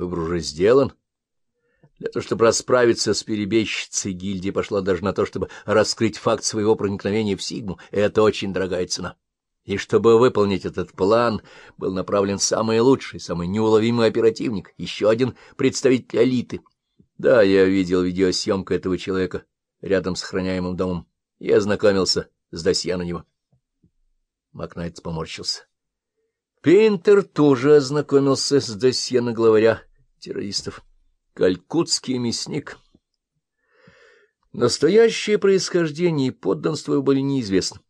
Выбор уже сделан. Для того, чтобы расправиться с перебежчицей, гильдия пошла даже на то, чтобы раскрыть факт своего проникновения в Сигму. Это очень дорогая цена. И чтобы выполнить этот план, был направлен самый лучший, самый неуловимый оперативник, еще один представитель элиты. Да, я видел видеосъемку этого человека рядом с охраняемым домом и ознакомился с досье на него. Макнайт поморщился. Пейнтер тоже ознакомился с досье на главаря террористов. Калькутский мясник. Настоящее происхождение и подданство его были неизвестны.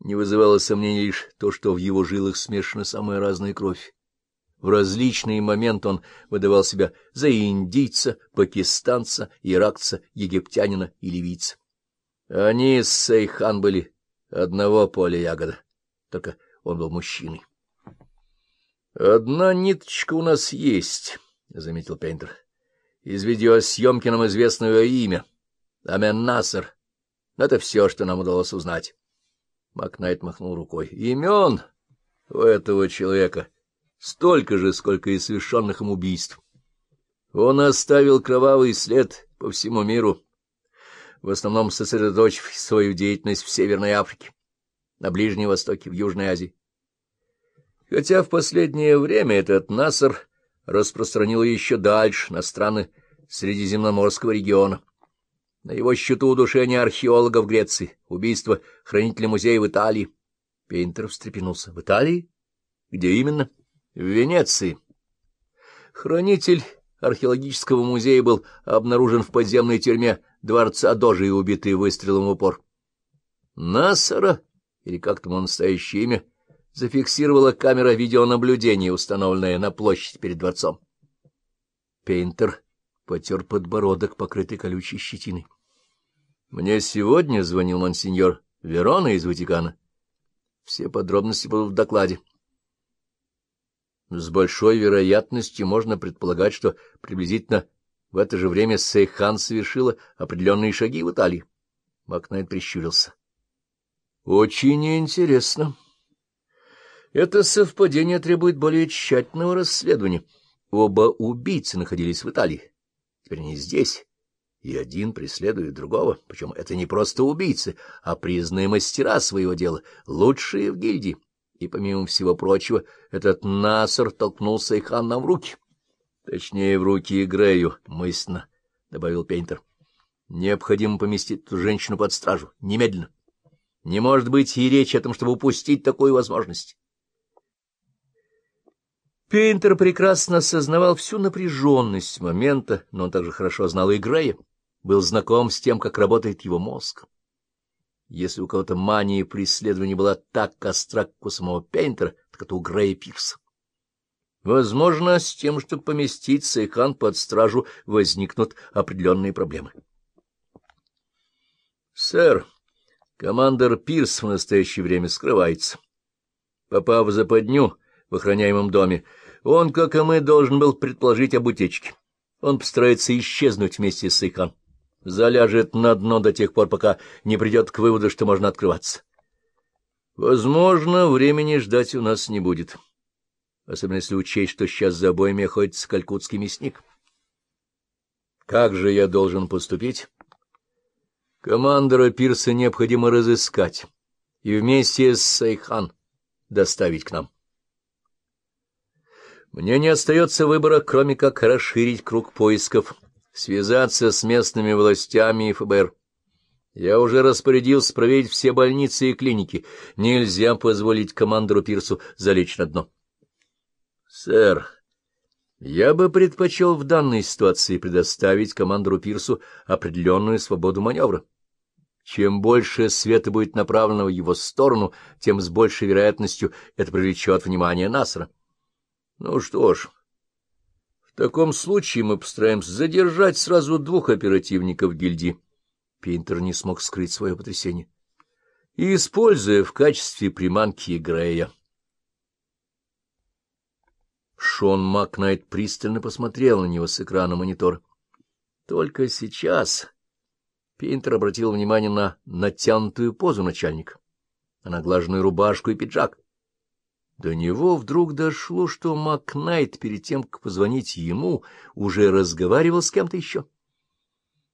Не вызывало сомнений лишь то, что в его жилах смешана самая разная кровь. В различные моменты он выдавал себя за индийца, пакистанца, иракца, египтянина и ливийца. Они с Сейхан были одного поля ягода, только он был мужчиной. — Одна ниточка у нас есть, — заметил Пейнтер. — Из видеосъемки нам известно ее имя. Амен Насер. Это все, что нам удалось узнать. Макнайт махнул рукой. — Имен у этого человека столько же, сколько и совершенных им убийств. Он оставил кровавый след по всему миру, в основном сосредоточив свою деятельность в Северной Африке, на Ближнем Востоке, в Южной Азии. Хотя в последнее время этот Насар распространил еще дальше, на страны Средиземноморского региона. На его счету удушение археолога в Греции, убийство хранителя музея в Италии. Пейнтер встрепенулся. — В Италии? Где именно? — В Венеции. Хранитель археологического музея был обнаружен в подземной тюрьме дворца Дожи и убитый выстрелом в упор. Насара, или как там он настоящее имя, зафиксировала камера видеонаблюдения, установленная на площади перед дворцом. Пейнтер потер подбородок, покрытый колючей щетиной. — Мне сегодня звонил монсеньор Верона из Ватикана. Все подробности будут в докладе. С большой вероятностью можно предполагать, что приблизительно в это же время Сейхан совершила определенные шаги в Италии. Макнайт прищурился. — Очень интересно. Это совпадение требует более тщательного расследования. Оба убийцы находились в Италии. Теперь они здесь, и один преследует другого. Причем это не просто убийцы, а признанные мастера своего дела, лучшие в гильдии. И, помимо всего прочего, этот Насар толкнул Сайхан нам в руки. Точнее, в руки Грею, мысленно, — добавил Пейнтер. Необходимо поместить эту женщину под стражу. Немедленно. Не может быть и речи о том, чтобы упустить такую возможность. Пейнтер прекрасно осознавал всю напряженность момента, но он также хорошо знал и Грея, был знаком с тем, как работает его мозг. Если у кого-то мания преследования была так остра, как у самого Пейнтера, так это у Грея Пирса. Возможно, с тем, чтобы поместить Сайхан под стражу, возникнут определенные проблемы. — Сэр, командор Пирс в настоящее время скрывается. Попав в западню в охраняемом доме, он, как и мы, должен был предположить об утечке. Он постарается исчезнуть вместе с Сайхан. Заляжет на дно до тех пор, пока не придет к выводу, что можно открываться. Возможно, времени ждать у нас не будет. — особенно если учесть, что сейчас за обоими охотится калькутский мясник. Как же я должен поступить? Командора Пирса необходимо разыскать и вместе с Сайхан доставить к нам. Мне не остается выбора, кроме как расширить круг поисков, связаться с местными властями и ФБР. Я уже распорядился проверить все больницы и клиники. Нельзя позволить командору Пирсу залечь на дно. Сэр, я бы предпочел в данной ситуации предоставить командору Пирсу определенную свободу маневра. Чем больше света будет направлено в его сторону, тем с большей вероятностью это привлечет внимание Насра. Ну что ж, в таком случае мы постараемся задержать сразу двух оперативников гильдии. Пинтер не смог скрыть свое потрясение. И, используя в качестве приманки Грея. Шон Макнайт пристально посмотрел на него с экрана монитора. Только сейчас Пейнтер обратил внимание на натянутую позу начальника, на наглаженную рубашку и пиджак. До него вдруг дошло, что Макнайт перед тем, как позвонить ему, уже разговаривал с кем-то еще.